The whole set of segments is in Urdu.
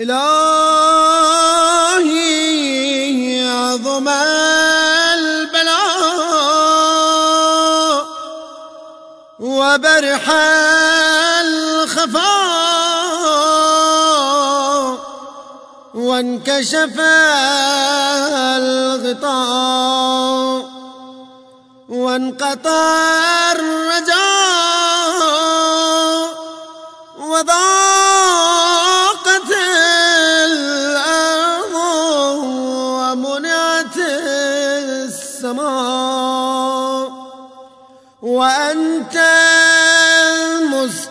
إلهي عظم البلاء وبرح الخفاء وانكشف الغطاء وانقطع الرجاء وضاقت السماء وأنت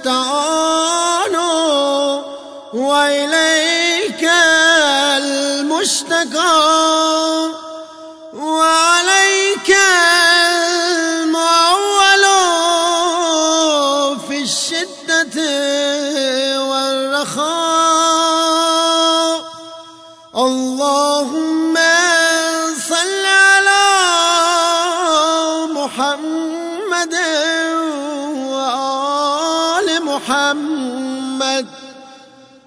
المستعان وإليك المشتكى وعليك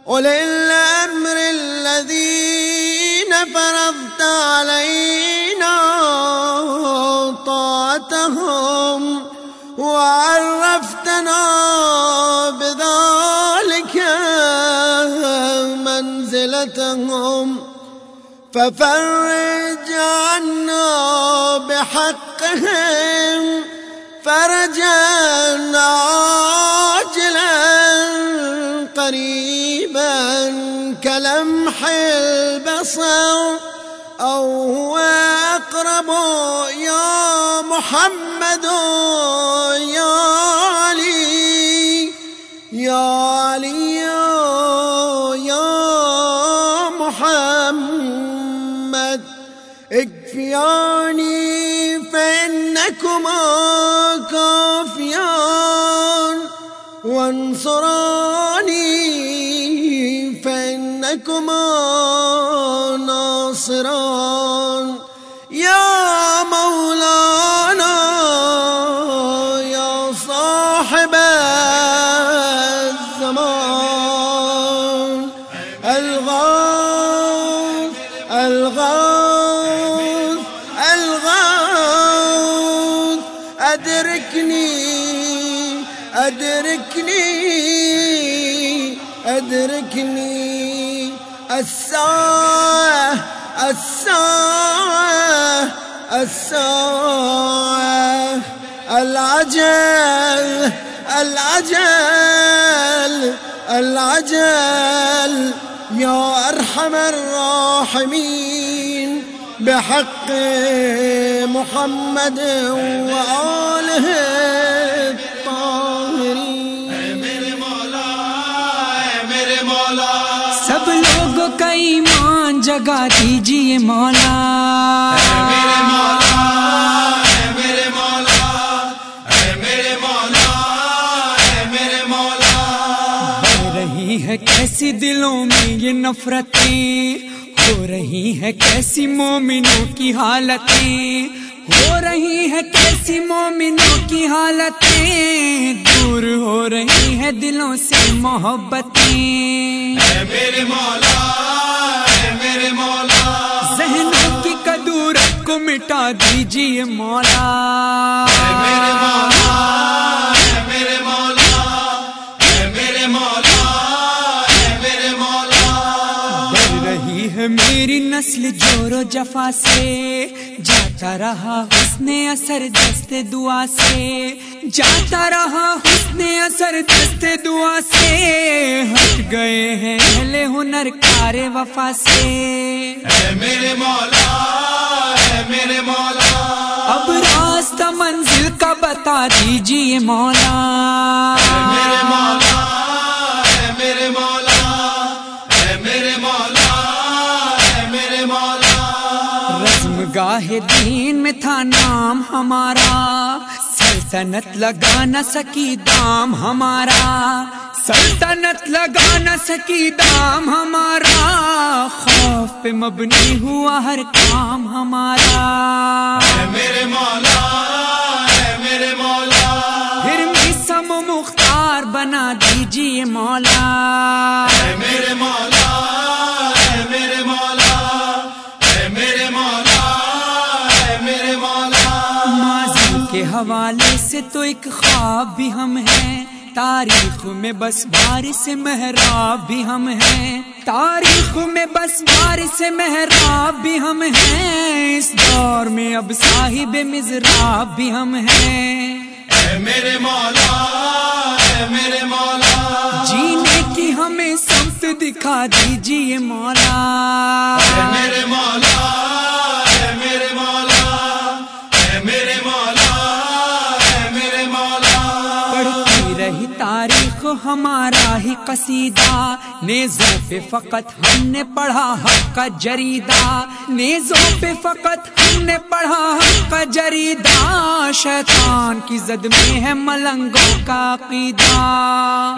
أولي الأمر الذين فرضت علينا طاعتهم وعرفتنا بذلك منزلتهم ففرج عنا بحقهم فرجا عاجلا قريبا كلمح البصر أو هو أقرب يا محمد يا علي يا علي يا محمد اكفياني فإنكما كافيان وانصراني فإنكما ناصران يا مولانا يا صاحب الزمان. الغاث الغاث الغاث أدركني أدركني أدركني الساعة الساعة الساعة يا أرحم الراحمين بحق محمد وآله جگا دیجیے مولا۔ بڑھ رہی ہے کیسی دلوں میں یہ نفرتیں ہو رہی ہے کیسی مومنوں کی حالتیں ہو رہی ہے کیسی مومنوں کی حالتیں دور ہو رہی ہے دلوں سے محبتیں ذہنوں کو مٹا دیجیے مولا۔ بڑھ رہی ہے میری نسل جورو جفا سے۔ جاتا رہا حسن اثر دست دعا سے۔ جاتا رہا حسن اثر دست دعا سے۔ ہٹ گئے ہیں اہل ہنر کار وفا سے۔ اب بتا دیجیے مولا۔ رزم گاہ دین میں تھا نام ہمارا۔ سلطنت لگا نہ سکی دام ہمارا۔ سلطنت لگا نہ سکی دام ہمارا۔ خوف پہ مبنی ہوا ہر کام ہمارا۔ میرے مولا سے تو ایک خواب بھی ہم ہیں۔ تاریخ میں بس بار سے محراب بھی ہم ہیں۔ تاریخ میں بس بار سے محراب بھی ہم ہیں۔ اس دور میں اب صاحب مزراب بھی ہم ہیں۔ اے میرے مولا اے میرے مولا۔ جینے کی ہمیں سمت دکھا دیجیے مولا۔ اے میرے مولا تاریخ ہمارا ہی قصیدہ، نیزوں پہ فقط ہم نے پڑھا حق کا جریدہ۔ نیزوں پہ فقط ہم نے پڑھا حق کا جریدہ۔ شیطان کی زد میں ہے ملنگوں کا عقیدہ۔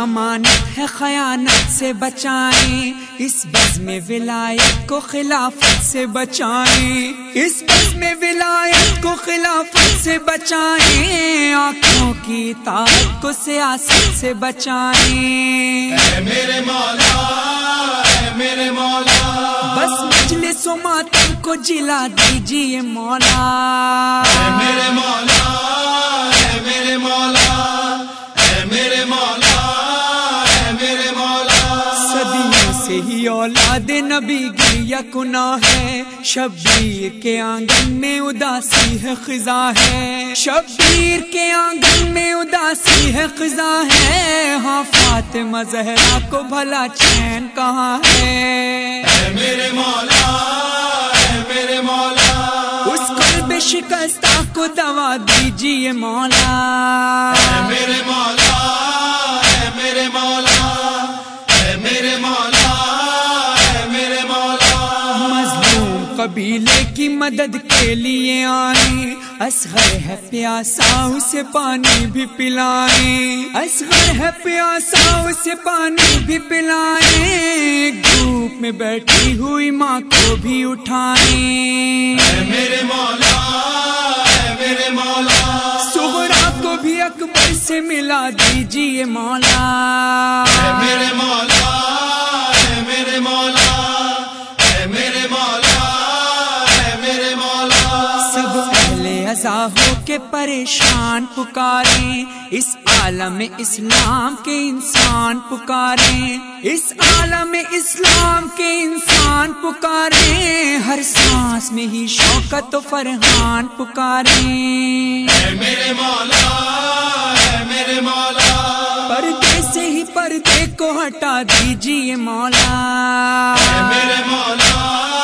امانت ہے خیانت سے بچائیں۔ اس بز میں ولایت کو خلافت سے بچائیں۔ اس بز میں ولایت کو خلافت سے بچائیں۔ آنکھوں کی طاقت کو سیاست سے بچائیں۔ اے میرے مولا اے میرے مولا۔ بس مجلس و ماتم کو جلا دیجیے مولا۔ اے میرے مولا سے ہی اولاد نبی گریا کنا ہے۔ شبیر کے آنگن میں اداسی ہے خزاں ہے۔ شبیر کے آنگن میں اداسی ہے خزاں ہے۔ ہاں فاطمہ زہرا کو بھلا چین کہاں ہے؟ اے میرے مولا اے میرے مولا۔ اس قلب شکستہ کو دوا دیجیے مولا۔ اے میرے مولا قبیلے کی مدد کے لیے آئیں۔ اصغر ہے پیاسا اسے پانی بھی پلائیں۔ اصغر ہے پیاسا اسے پانی بھی پلائیں۔ دھوپ میں بیٹھی ہوئی ماں کو بھی اٹھائیں۔ اے میرے مولا اے میرے مولا۔ سہرا کو بھی اکبر سے ملا دیجیے مولا۔ اے میرے مولا اے میرے مولا۔ ازا ہو کے پریشان پکاریں اس عالم اسلام کے انسان پکاریں اس عالم اسلام کے انسان پکاریں ہر سانس میں ہی شوکت و فرحان پکاریں اے میرے مولا اے میرے مولا۔ پردے سے ہی پردے کو ہٹا دیجیے مولا۔ اے میرے مولا